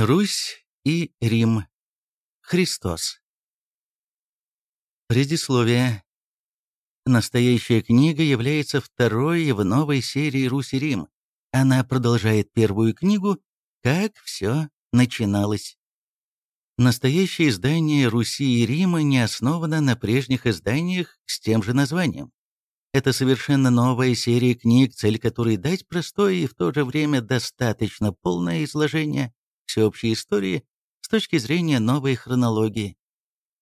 Русь и Рим. Христос. Предисловие. Настоящая книга является второй в новой серии «Русь и Рим». Она продолжает первую книгу «Как все начиналось». Настоящее издание «Руси и Рима» не основано на прежних изданиях с тем же названием. Это совершенно новая серия книг, цель которой дать простое и в то же время достаточно полное изложение всеобщей истории с точки зрения новой хронологии.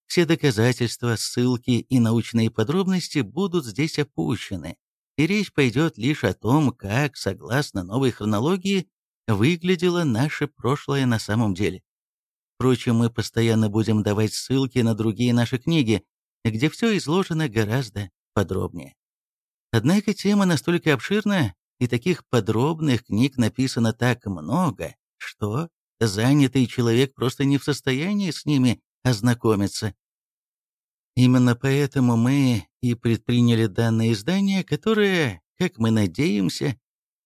Все доказательства, ссылки и научные подробности будут здесь опущены, и речь пойдет лишь о том, как, согласно новой хронологии, выглядело наше прошлое на самом деле. Впрочем, мы постоянно будем давать ссылки на другие наши книги, где все изложено гораздо подробнее. Однако тема настолько обширна, и таких подробных книг написано так много, что занятый человек просто не в состоянии с ними ознакомиться. Именно поэтому мы и предприняли данное издание, которое, как мы надеемся,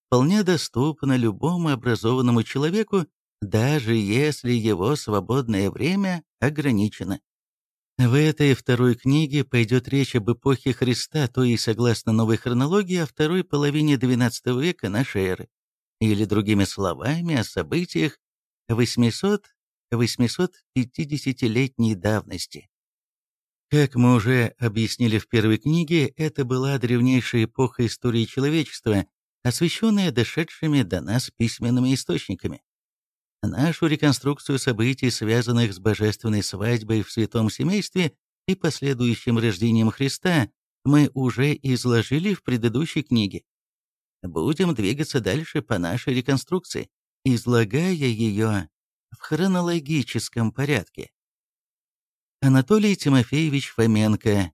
вполне доступно любому образованному человеку, даже если его свободное время ограничено. В этой второй книге пойдет речь об эпохе Христа, то и согласно новой хронологии, о второй половине XII века нашей эры, или другими словами, о событиях 800-850-летней давности. Как мы уже объяснили в первой книге, это была древнейшая эпоха истории человечества, освещенная дошедшими до нас письменными источниками. Нашу реконструкцию событий, связанных с божественной свадьбой в святом семействе и последующим рождением Христа, мы уже изложили в предыдущей книге. Будем двигаться дальше по нашей реконструкции излагая ее в хронологическом порядке. Анатолий Тимофеевич Фоменко,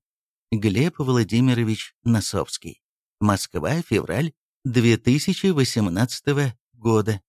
Глеб Владимирович Носовский. Москва, февраль 2018 года.